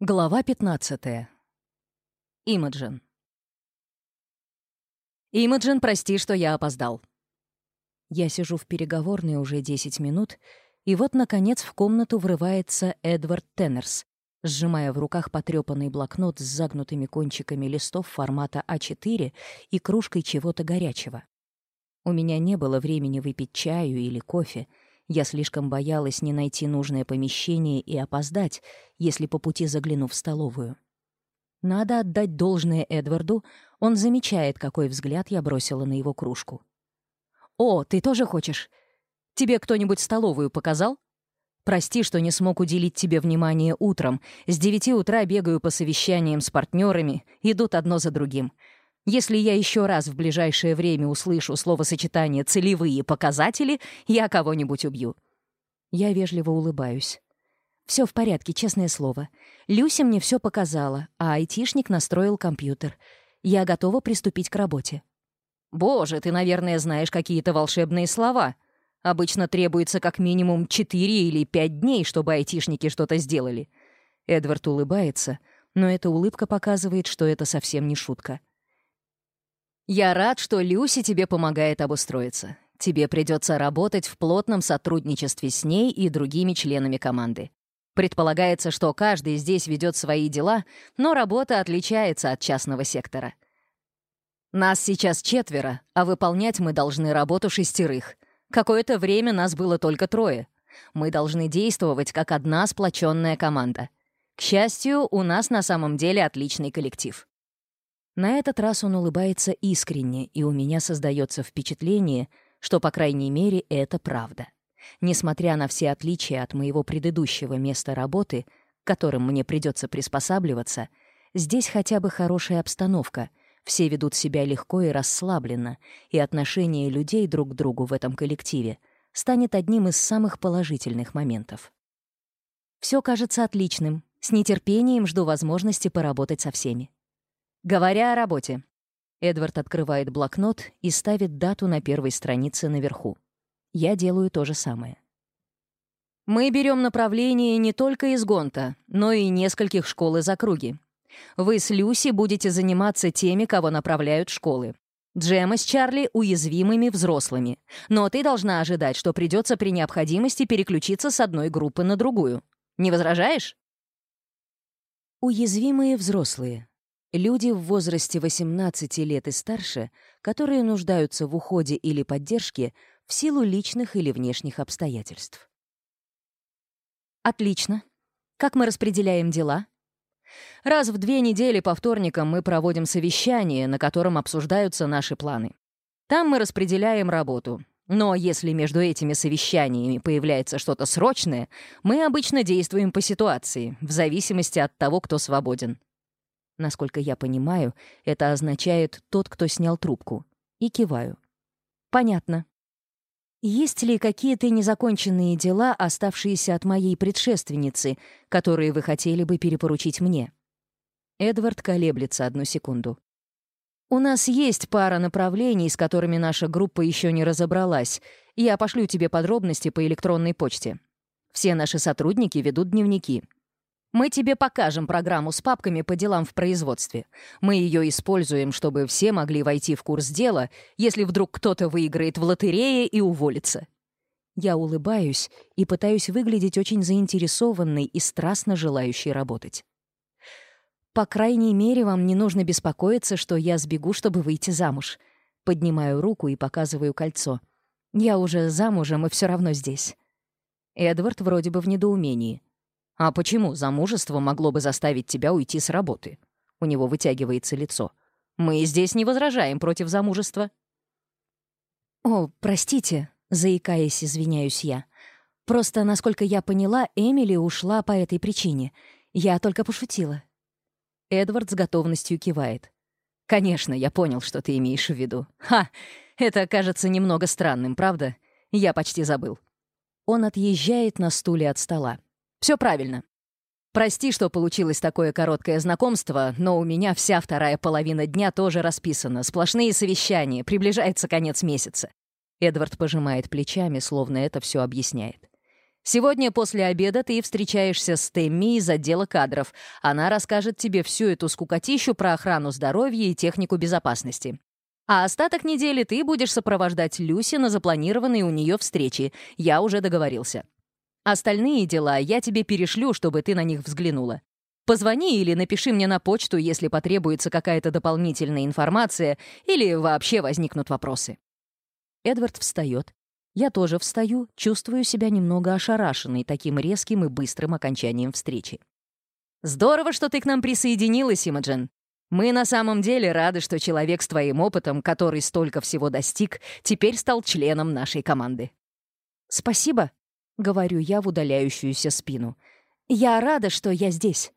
Глава 15. Имаджин. Имаджин, прости, что я опоздал. Я сижу в переговорной уже 10 минут, и вот, наконец, в комнату врывается Эдвард Теннерс, сжимая в руках потрепанный блокнот с загнутыми кончиками листов формата А4 и кружкой чего-то горячего. У меня не было времени выпить чаю или кофе — я слишком боялась не найти нужное помещение и опоздать, если по пути загляну в столовую. Надо отдать должное Эдварду, он замечает, какой взгляд я бросила на его кружку. «О, ты тоже хочешь? Тебе кто-нибудь столовую показал? Прости, что не смог уделить тебе внимание утром. С девяти утра бегаю по совещаниям с партнерами, идут одно за другим. Если я еще раз в ближайшее время услышу словосочетание «целевые показатели», я кого-нибудь убью. Я вежливо улыбаюсь. Все в порядке, честное слово. Люся мне все показала, а айтишник настроил компьютер. Я готова приступить к работе. «Боже, ты, наверное, знаешь какие-то волшебные слова. Обычно требуется как минимум 4 или 5 дней, чтобы айтишники что-то сделали». Эдвард улыбается, но эта улыбка показывает, что это совсем не шутка. Я рад, что Люси тебе помогает обустроиться. Тебе придется работать в плотном сотрудничестве с ней и другими членами команды. Предполагается, что каждый здесь ведет свои дела, но работа отличается от частного сектора. Нас сейчас четверо, а выполнять мы должны работу шестерых. Какое-то время нас было только трое. Мы должны действовать как одна сплоченная команда. К счастью, у нас на самом деле отличный коллектив. На этот раз он улыбается искренне, и у меня создается впечатление, что, по крайней мере, это правда. Несмотря на все отличия от моего предыдущего места работы, к которым мне придется приспосабливаться, здесь хотя бы хорошая обстановка, все ведут себя легко и расслабленно, и отношение людей друг к другу в этом коллективе станет одним из самых положительных моментов. Все кажется отличным. С нетерпением жду возможности поработать со всеми. Говоря о работе. Эдвард открывает блокнот и ставит дату на первой странице наверху. Я делаю то же самое. Мы берем направление не только из Гонта, но и нескольких школ из округи. Вы с Люси будете заниматься теми, кого направляют школы. Джема с Чарли — уязвимыми взрослыми. Но ты должна ожидать, что придется при необходимости переключиться с одной группы на другую. Не возражаешь? Уязвимые взрослые. Люди в возрасте 18 лет и старше, которые нуждаются в уходе или поддержке в силу личных или внешних обстоятельств. Отлично. Как мы распределяем дела? Раз в две недели по вторникам мы проводим совещание, на котором обсуждаются наши планы. Там мы распределяем работу. Но если между этими совещаниями появляется что-то срочное, мы обычно действуем по ситуации, в зависимости от того, кто свободен. Насколько я понимаю, это означает «тот, кто снял трубку». И киваю. «Понятно». Есть ли какие-то незаконченные дела, оставшиеся от моей предшественницы, которые вы хотели бы перепоручить мне? Эдвард колеблется одну секунду. У нас есть пара направлений, с которыми наша группа еще не разобралась. Я пошлю тебе подробности по электронной почте. Все наши сотрудники ведут дневники. Мы тебе покажем программу с папками по делам в производстве. Мы ее используем, чтобы все могли войти в курс дела, если вдруг кто-то выиграет в лотерее и уволится». Я улыбаюсь и пытаюсь выглядеть очень заинтересованной и страстно желающей работать. «По крайней мере, вам не нужно беспокоиться, что я сбегу, чтобы выйти замуж». Поднимаю руку и показываю кольцо. «Я уже замужем и все равно здесь». Эдвард вроде бы в недоумении — а почему замужество могло бы заставить тебя уйти с работы? У него вытягивается лицо. Мы здесь не возражаем против замужества. О, простите, заикаясь, извиняюсь я. Просто, насколько я поняла, Эмили ушла по этой причине. Я только пошутила. Эдвард с готовностью кивает. «Конечно, я понял, что ты имеешь в виду. Ха! Это кажется немного странным, правда? Я почти забыл». Он отъезжает на стуле от стола. Все правильно. Прости, что получилось такое короткое знакомство, но у меня вся вторая половина дня тоже расписана. Сплошные совещания, приближается конец месяца. Эдвард пожимает плечами, словно это все объясняет. Сегодня после обеда ты встречаешься с Тэмми из отдела кадров. Она расскажет тебе всю эту скукотищу про охрану здоровья и технику безопасности. А остаток недели ты будешь сопровождать Люси на запланированные у нее встречи. Я уже договорился. Остальные дела я тебе перешлю, чтобы ты на них взглянула. Позвони или напиши мне на почту, если потребуется какая-то дополнительная информация или вообще возникнут вопросы. Эдвард встает. Я тоже встаю, чувствую себя немного ошарашенной таким резким и быстрым окончанием встречи. «Здорово, что ты к нам присоединилась, Имаджин. Мы на самом деле рады, что человек с твоим опытом, который столько всего достиг, теперь стал членом нашей команды». «Спасибо», — говорю я в удаляющуюся спину. «Я рада, что я здесь».